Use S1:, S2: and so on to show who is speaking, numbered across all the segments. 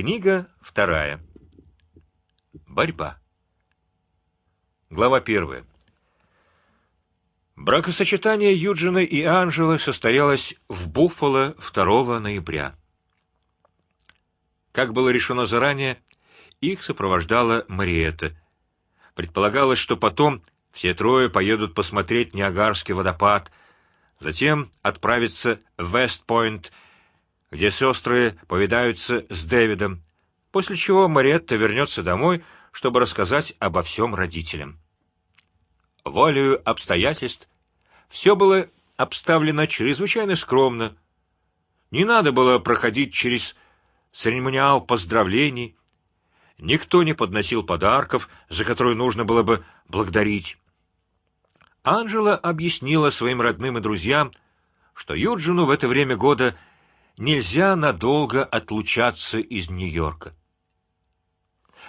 S1: Книга вторая. Борьба. Глава первая. Бракосочетание Юджина и Анжелы состоялось в Буффало 2 ноября. Как было решено заранее, их сопровождала Мариетта. Предполагалось, что потом все трое поедут посмотреть Ниагарский водопад, затем отправиться в Вестпойнт, где сестры повидаются с Дэвидом, после чего Мариетта вернется домой, чтобы рассказать обо всем родителям. Волею обстоятельств все было обставлено чрезвычайно скромно. Не надо было проходить через церемониал поздравлений. Никто не подносил подарков, за которые нужно было бы благодарить. Анжела объяснила своим родным и друзьям, что Юджину в это время года нельзя надолго отлучаться из Нью-Йорка.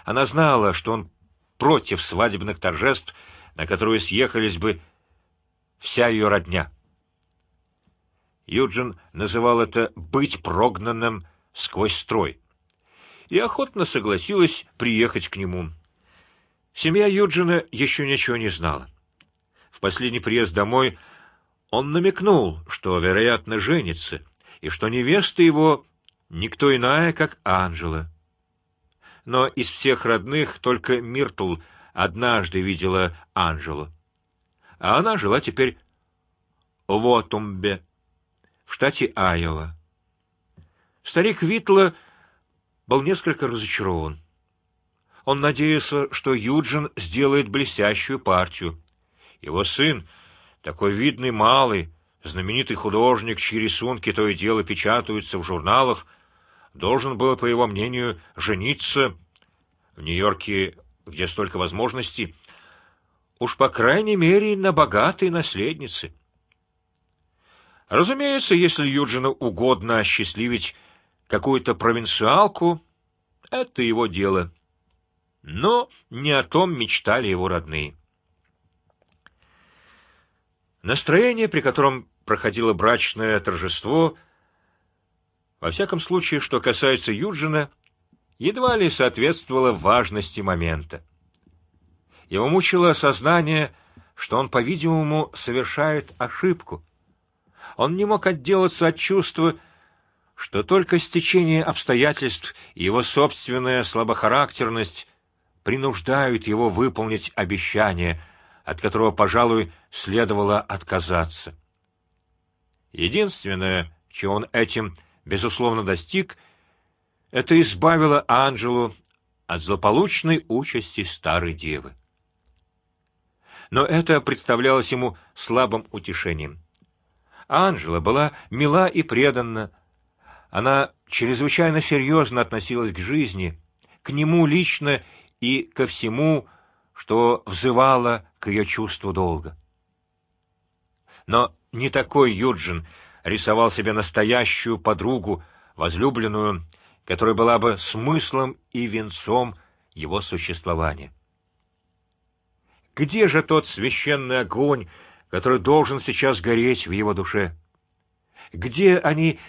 S1: Она знала, что он против свадебных торжеств, на которые съехались бы вся ее родня. Юджин называл это быть прогнанным сквозь строй, и охотно согласилась приехать к нему. Семья Юджина еще ничего не знала. В последний приезд домой он намекнул, что вероятно женится и что невеста его никто иная, как Анжела. Но из всех родных только Миртл однажды видела Анжелу, а она жила теперь в Отумбе, в штате Айова. Старик Витла был несколько разочарован. Он надеялся, что Юджин сделает блестящую партию. Его сын, такой видный малый, знаменитый художник, чьи рисунки то и дело печатаются в журналах, должен был, по его мнению, жениться в Нью-Йорке, где столько возможностей, уж по крайней мере на богатой наследнице. Разумеется, если Юджину угодно осчастливить какую-то провинциалку, это его дело. Но не о том мечтали его родные. Настроение, при котором проходило брачное торжество, во всяком случае, что касается Юджина, едва ли соответствовало важности момента. Его мучило осознание, что он, по-видимому, совершает ошибку. Он не мог отделаться от чувства что только стечение обстоятельств и его собственная слабохарактерность принуждают его выполнить обещание, от которого, пожалуй, следовало отказаться. Единственное, чего он этим безусловно достиг, это избавило Анжелу от злополучной участи старой девы. Но это представлялось ему слабым утешением. Анжела была мила и преданна, она чрезвычайно серьезно относилась к жизни, к нему лично и ко всему, что взывало к ее чувству долга. Но не такой Юджин рисовал себе настоящую подругу, возлюбленную, которая была бы смыслом и венцом его существования. Где же тот священный огонь, который должен сейчас гореть в его душе? Где они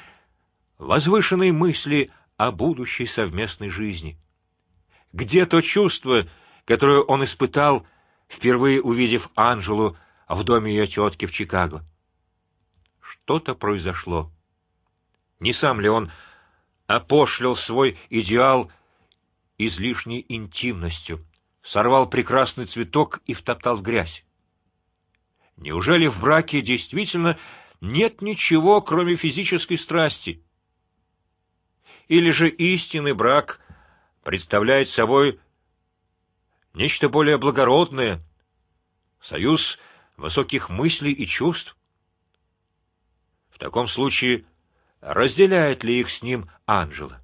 S1: возвышенные мысли о будущей совместной жизни. Где то чувство, которое он испытал, впервые увидев Анжелу в доме ее тетки в Чикаго? Что-то произошло. Не сам ли он опошлил свой идеал излишней интимностью, сорвал прекрасный цветок и втоптал в грязь? Неужели в браке действительно нет ничего, кроме физической страсти? или же истинный брак представляет собой нечто более благородное, союз высоких мыслей и чувств. Таком случае разделяет ли их с ним Анжела?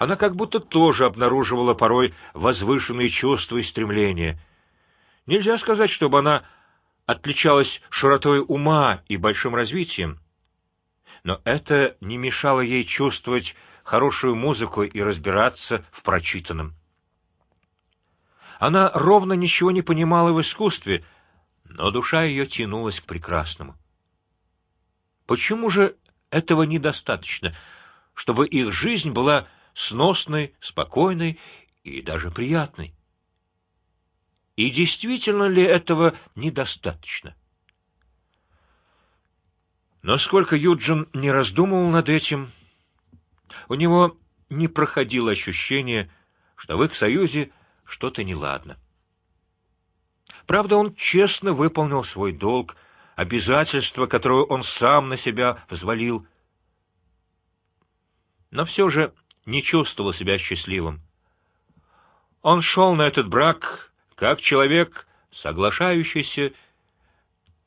S1: Она как будто тоже обнаруживала порой возвышенные чувства и стремления. Нельзя сказать, чтобы она отличалась широтой ума и большим развитием но это не мешало ей чувствовать хорошую музыку и разбираться в прочитанном. Она ровно ничего не понимала в искусстве, но душа ее тянулась к прекрасному. Почему же этого недостаточно, чтобы их жизнь была сносной, спокойной и даже приятной. И действительно ли этого недостаточно? Но сколько Юджин не раздумывал над этим, у него не проходило ощущение, что в их союзе что-то неладно. Правда, он честно выполнил свой долг, обязательство, которое он сам на себя взвалил, но все же не чувствовал себя счастливым. Он шел на этот брак как человек, соглашающийся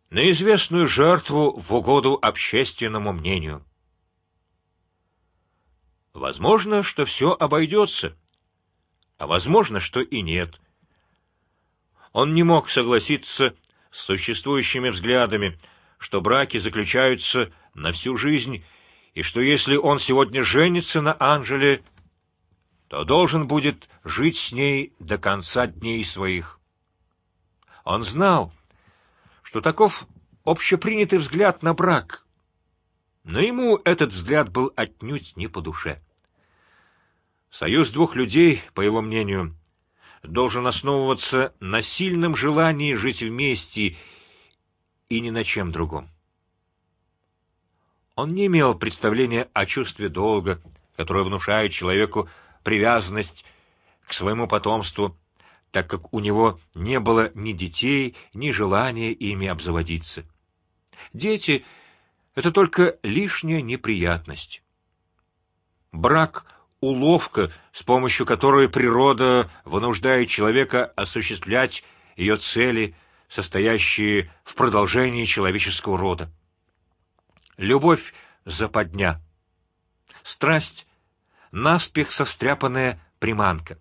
S1: на известную жертву в угоду общественному мнению. Возможно, что все обойдется, а возможно, что и нет. Он не мог согласиться существующими взглядами, что браки заключаются на всю жизнь, и что если он сегодня женится на Анжеле, то должен будет жить с ней до конца дней своих. Он знал, что таков общепринятый взгляд на брак, но ему этот взгляд был отнюдь не по душе. Союз двух людей, по его мнению, должен основываться на сильном желании жить вместе и ни на чем другом. Он не имел представления о чувстве долга, которое внушает человеку привязанность к своему потомству, так как у него не было ни детей, ни желания ими обзаводиться. Дети – это только лишняя неприятность. Брак уловка, с помощью которой природа вынуждает человека осуществлять ее цели, состоящие в продолжении человеческого рода. Любовь западня, страсть наспех состряпанная приманка.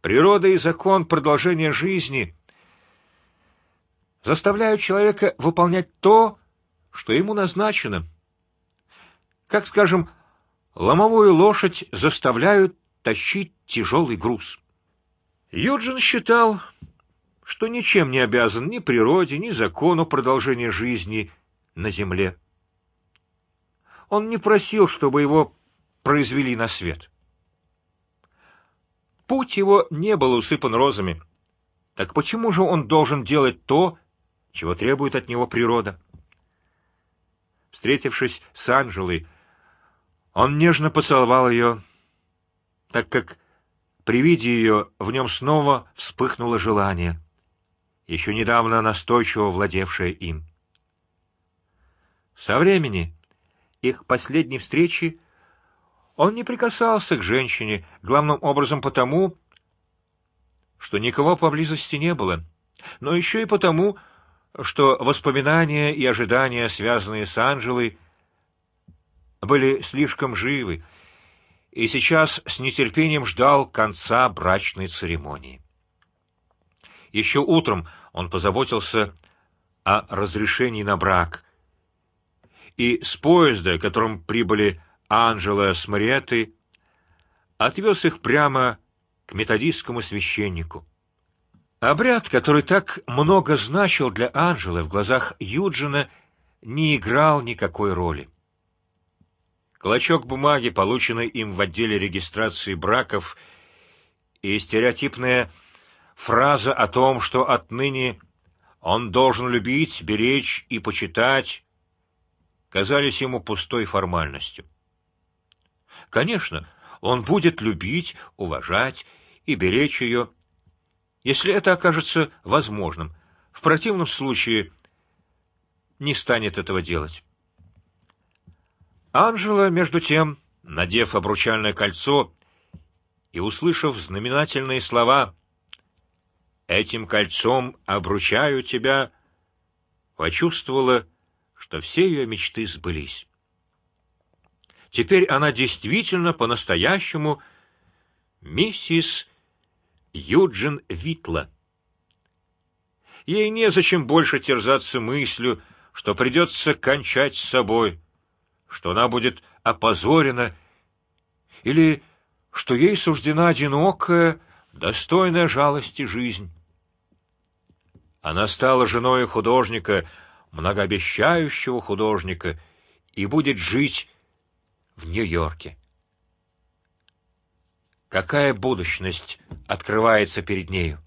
S1: Природа и закон продолжения жизни заставляют человека выполнять то, что ему назначено. Как, скажем, ломовую лошадь заставляют тащить тяжелый груз. Юджин считал, что ничем не обязан ни природе, ни закону продолжения жизни на земле. Он не просил, чтобы его произвели на свет. Путь его не был усыпан розами. Так почему же он должен делать то, чего требует от него природа? Встретившись с Анжелой, он нежно поцеловал ее, так как при виде ее в нем снова вспыхнуло желание, еще недавно настойчиво владевшее им. Со времени их последней встречи он не прикасался к женщине главным образом потому, что никого поблизости не было, но еще и потому, что воспоминания и ожидания, связанные с Анжелой, были слишком живы, и сейчас с нетерпением ждал конца брачной церемонии. Еще утром он позаботился о разрешении на брак, и с поезда, которым прибыли Анжела с Мариеттой, отвез их прямо к методистскому священнику. Обряд, который так много значил для Анжелы в глазах Юджина, не играл никакой роли. Клочок бумаги, полученный им в отделе регистрации браков, и стереотипная фраза о том, что отныне он должен любить, беречь и почитать, казались ему пустой формальностью. Конечно, он будет любить, уважать и беречь ее, если это окажется возможным. В противном случае не станет этого делать. Анжела, между тем, надев обручальное кольцо и услышав знаменательные слова «Этим кольцом обручаю тебя», почувствовала, что все ее мечты сбылись. Теперь она действительно по-настоящему миссис Юджин Витла. Ей не зачем больше терзаться мыслью, что придется кончать с собой что она будет опозорена, или что ей суждена одинокая, достойная жалости жизнь. Она стала женой художника, многообещающего художника, и будет жить в Нью-Йорке. какая будущность открывается перед нею.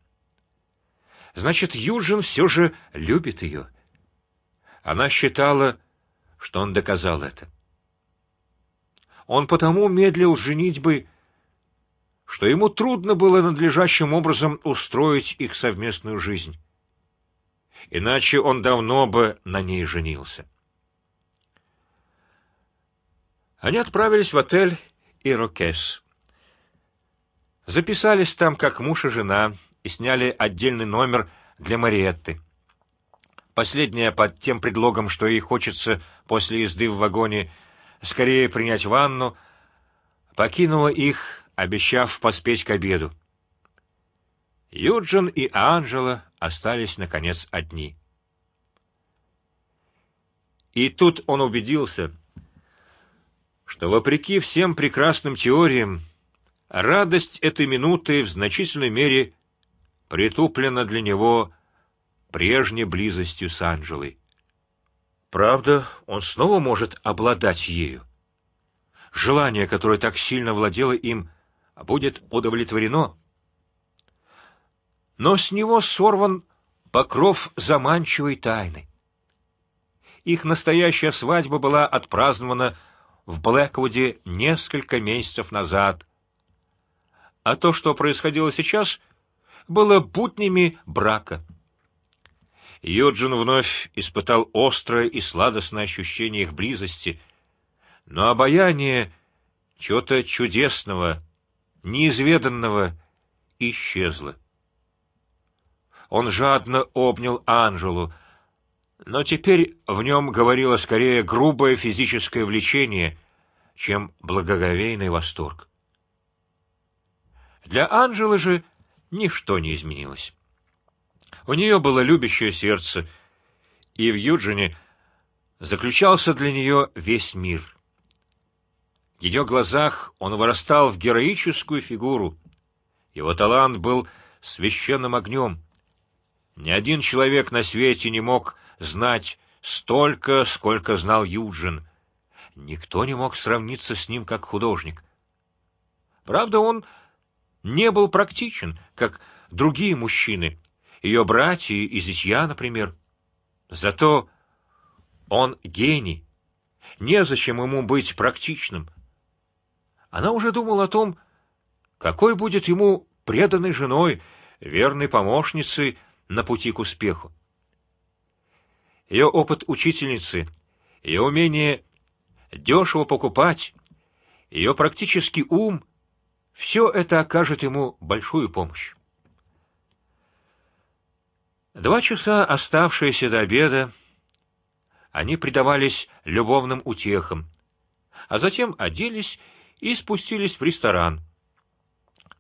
S1: Значит, Юджин все же любит ее. Она считала, что он доказал это. Он потому медлил женитьбы, что ему трудно было надлежащим образом устроить их совместную жизнь. Иначе он давно бы на ней женился. Они отправились в отель Ирокес. Записались там как муж и жена и сняли отдельный номер для Мариетты. Последняя под тем предлогом, что ей хочется после езды в вагоне скорее принять ванну, покинула их, обещав поспеть к обеду. Юджин и Анжела остались наконец одни. И тут он убедился, что вопреки всем прекрасным теориям радость этой минуты в значительной мере притуплена для него прежней близостью с Анжелой. Правда, он снова может обладать ею. Желание, которое так сильно владело им, будет удовлетворено. Но с него сорван покров заманчивой тайны. Их настоящая свадьба была отпразднована в Блэквуде несколько месяцев назад, а то, что происходило сейчас, было буднями брака. Юджин вновь испытал острое и сладостное ощущение их близости, но обаяние чего-то чудесного, неизведанного исчезло. Он жадно обнял Анжелу, но теперь в нем говорило скорее грубое физическое влечение, чем благоговейный восторг. Для Анжелы же ничто не изменилось. У нее было любящее сердце, и в Юджине заключался для нее весь мир. В ее глазах он вырастал в героическую фигуру. Его талант был священным огнем. Ни один человек на свете не мог знать столько, сколько знал Юджин. Никто не мог сравниться с ним как художник. Правда, он не был практичен, как другие мужчины, ее братья и зятья, например. Зато он гений. Не зачем ему быть практичным. Она уже думала о том, какой будет ему преданной женой, верной помощницей на пути к успеху. Ее опыт учительницы, ее умение дешево покупать, ее практический ум, все это окажет ему большую помощь. Два часа, оставшиеся до обеда, они предавались любовным утехам, а затем оделись и спустились в ресторан.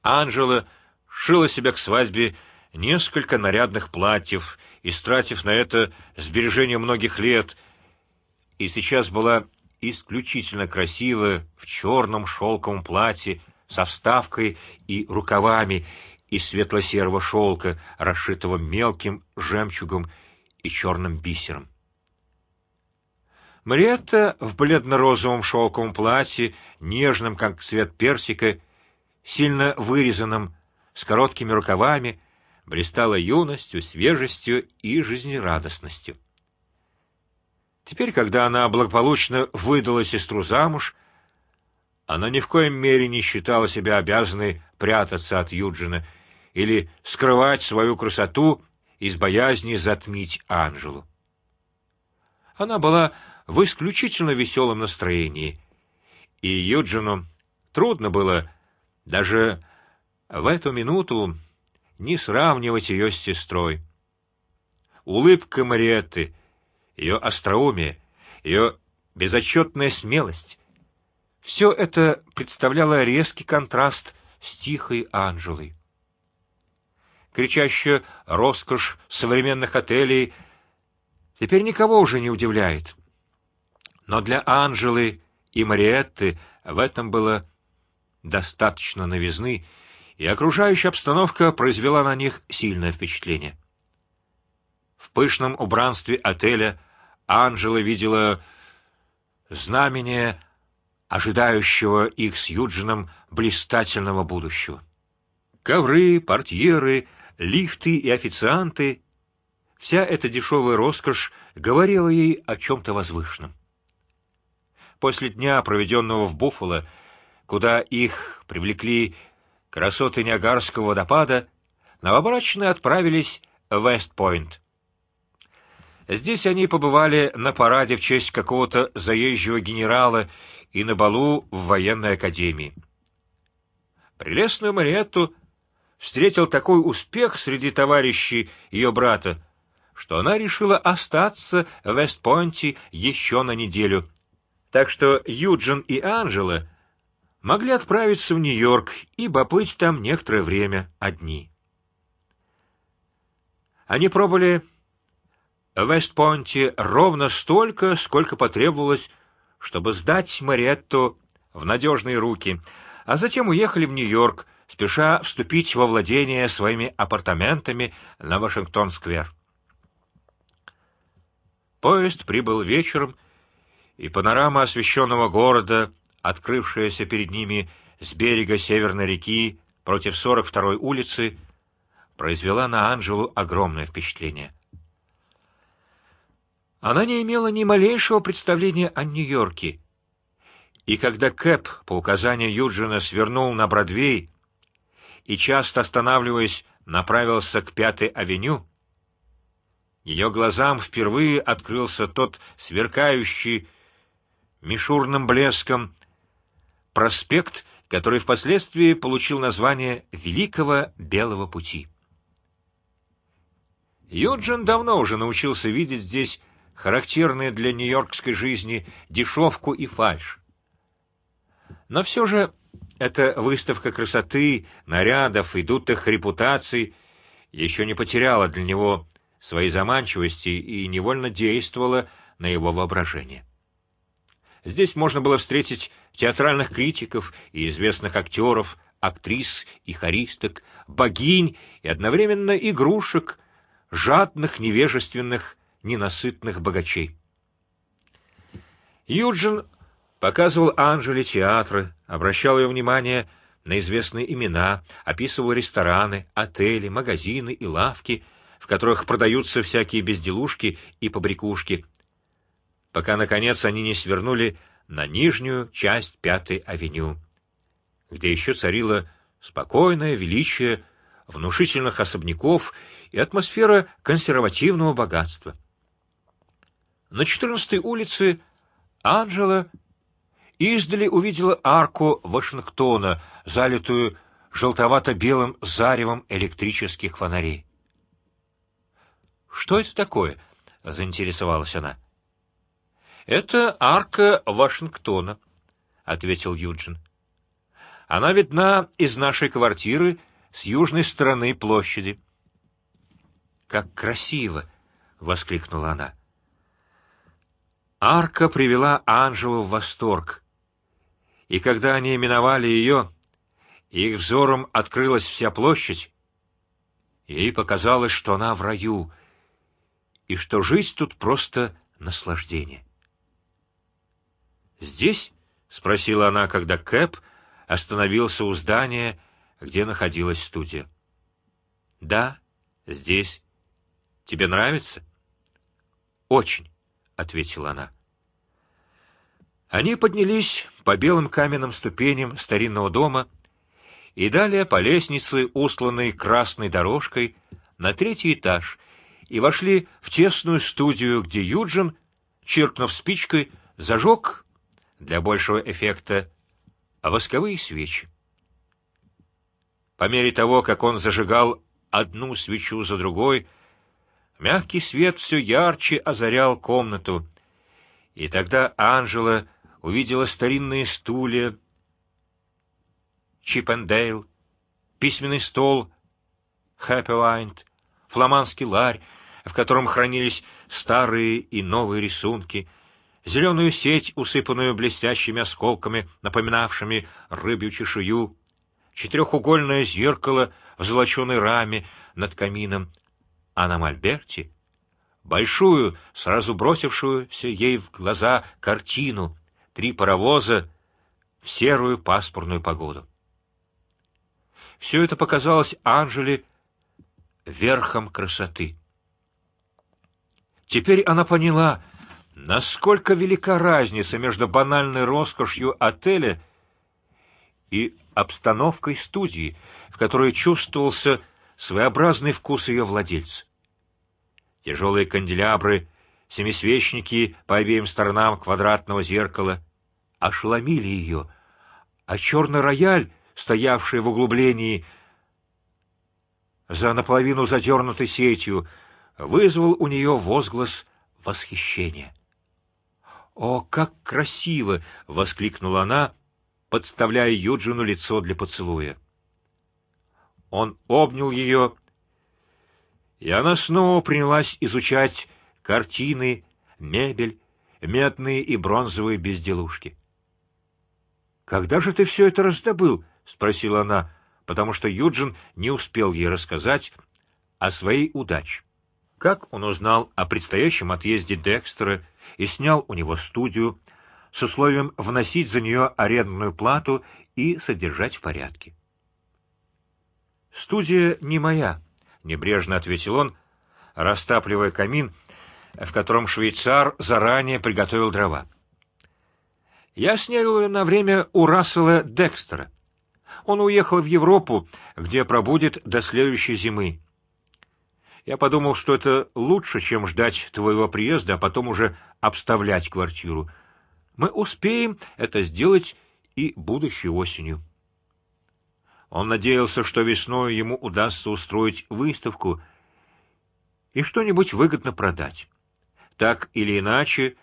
S1: Анжела шила себя к свадьбе несколько нарядных платьев, истратив на это сбережение многих лет, и сейчас была исключительно красивая в черном шелковом платье со вставкой и рукавами из светло-серого шелка, расшитого мелким жемчугом и черным бисером. Мариетта в бледно-розовом шелковом платье, нежном как цвет персика, сильно вырезанном, с короткими рукавами, блистала юностью, свежестью и жизнерадостностью. Теперь, когда она благополучно выдала сестру замуж, она ни в коем мере не считала себя обязанной прятаться от Юджина или скрывать свою красоту из боязни затмить Анжелу. Она была в исключительно веселом настроении, и Юджину трудно было даже в эту минуту не сравнивать ее с сестрой. Улыбка Мариетты, ее остроумие, ее безотчетная смелость, все это представляло резкий контраст с тихой Анжелой кричащая роскошь современных отелей теперь никого уже не удивляет. Но для Анжелы и Мариетты в этом было достаточно новизны, и окружающая обстановка произвела на них сильное впечатление. В пышном убранстве отеля Анжела видела знамение ожидающего их с Юджином блистательного будущего. Ковры, портьеры, лифты и официанты — вся эта дешевая роскошь говорила ей о чем-то возвышенном. После дня, проведенного в Буффало, куда их привлекли красоты Ниагарского водопада, новобрачные отправились в Вестпойнт. Здесь они побывали на параде в честь какого-то заезжего генерала и на балу в военной академии. Прелестную Мариетту встретил такой успех среди товарищей ее брата, что она решила остаться в Вестпойнте еще на неделю. Так что Юджин и Анжела могли отправиться в Нью-Йорк и побыть там некоторое время одни. Они пробыли в Вестпойнте ровно столько, сколько потребовалось, чтобы сдать Мариетту в надежные руки, а затем уехали в Нью-Йорк, спеша вступить во владение своими апартаментами на Вашингтон-сквер. Поезд прибыл вечером, и панорама освещенного города, открывшаяся перед ними с берега северной реки против 42-й улицы, произвела на Анжелу огромное впечатление. Она не имела ни малейшего представления о Нью-Йорке, и когда Кэп по указанию Юджина свернул на Бродвей и часто останавливаясь направился к Пятой авеню, ее глазам впервые открылся тот сверкающий мишурным блеском проспект, который впоследствии получил название Великого Белого пути. Юджин давно уже научился видеть здесь характерные для нью-йоркской жизни дешевку и фальшь. Но все же эта выставка красоты, нарядов и дутых репутаций еще не потеряла для него своей заманчивости и невольно действовала на его воображение. Здесь можно было встретить театральных критиков и известных актеров, актрис и хористок, богинь и одновременно игрушек, жадных, невежественных ненасытных богачей. Юджин показывал Анжеле театры, обращал ее внимание на известные имена, описывал рестораны, отели, магазины и лавки, в которых продаются всякие безделушки и побрякушки, пока наконец они не свернули на нижнюю часть Пятой авеню, где еще царило спокойное величие внушительных особняков и атмосфера консервативного богатства. На четырнадцатой улице Анжела издали увидела арку Вашингтона, залитую желтовато-белым заревом электрических фонарей. Что это такое? заинтересовалась она. Это арка Вашингтона, ответил Юджин. Она видна из нашей квартиры с южной стороны площади. Как красиво! воскликнула она. Арка привела Анжелу в восторг, и когда они миновали ее, их взором открылась вся площадь. Ей показалось, что она в раю, и что жизнь тут просто наслаждение. Здесь? спросила она, когда Кэп остановился у здания, где находилась студия. Да, здесь. Тебе нравится? Очень ответила она. Они поднялись по белым каменным ступеням старинного дома и далее по лестнице, устланной красной дорожкой, на третий этаж и вошли в тесную студию, где Юджин, чиркнув спичкой, зажег для большего эффекта восковые свечи. По мере того, как он зажигал одну свечу за другой, Мягкий свет все ярче озарял комнату, и тогда Анжела увидела старинные стулья, Чипендейл, письменный стол, Хэппи фламандский ларь, в котором хранились старые и новые рисунки, зеленую сеть, усыпанную блестящими осколками, напоминавшими рыбью чешую, четырехугольное зеркало в золоченой раме над камином, а на мольберте большую, сразу бросившуюся ей в глаза картину: три паровоза, в серую пасмурную погоду. Все это показалось Анжеле верхом красоты. Теперь она поняла, насколько велика разница между банальной роскошью отеля и обстановкой студии, в которой чувствовался своеобразный вкус ее владельца. Тяжелые канделябры, семисвечники по обеим сторонам квадратного зеркала ошеломили ее, а черный рояль, стоявший в углублении за наполовину задернутой сетью, вызвал у нее возглас восхищения. О, как красиво! воскликнула она, подставляя Юджину лицо для поцелуя. Он обнял ее, и она снова принялась изучать картины, мебель, медные и бронзовые безделушки. Когда же ты все это раздобыл? спросила она, потому что Юджин не успел ей рассказать о своей удаче. Как он узнал о предстоящем отъезде Декстера и снял у него студию с условием вносить за нее арендную плату и содержать в порядке. Студия не моя, небрежно ответил он, растапливая камин, в котором швейцар заранее приготовил дрова. Я снял ее на время у Рассела Декстера. Он уехал в Европу, где пробудет до следующей зимы. Я подумал, что это лучше, чем ждать твоего приезда, а потом уже обставлять квартиру. Мы успеем это сделать и будущей осенью. Он надеялся, что весной ему удастся устроить выставку и что-нибудь выгодно продать. Так или иначе,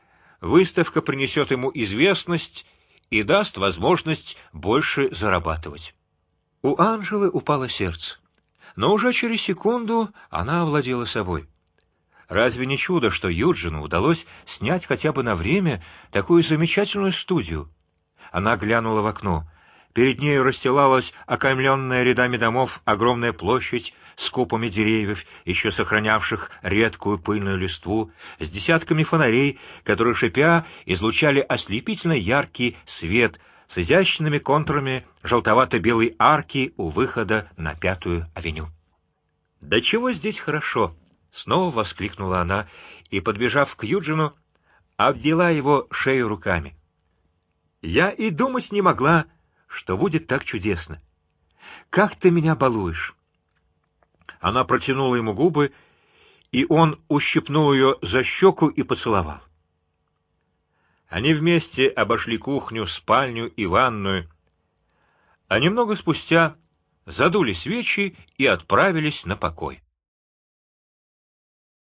S1: выставка принесет ему известность и даст возможность больше зарабатывать. У Анжелы упало сердце, но уже через секунду она овладела собой. Разве не чудо, что Юджину удалось снять хотя бы на время такую замечательную студию? Она глянула в окно. Перед нею расстилалась окаймленная рядами домов огромная площадь с купами деревьев, еще сохранявших редкую пыльную листву, с десятками фонарей, которые шипя излучали ослепительно яркий свет с изящными контурами желтовато-белой арки у выхода на Пятую авеню. Да чего здесь хорошо! Снова воскликнула она и, подбежав к Юджину, обвела его шею руками. Я и думать не могла что будет так чудесно. Как ты меня балуешь? Она протянула ему губы, и он ущипнул ее за щеку и поцеловал. Они вместе обошли кухню, спальню и ванную, а немного спустя задули свечи и отправились на покой.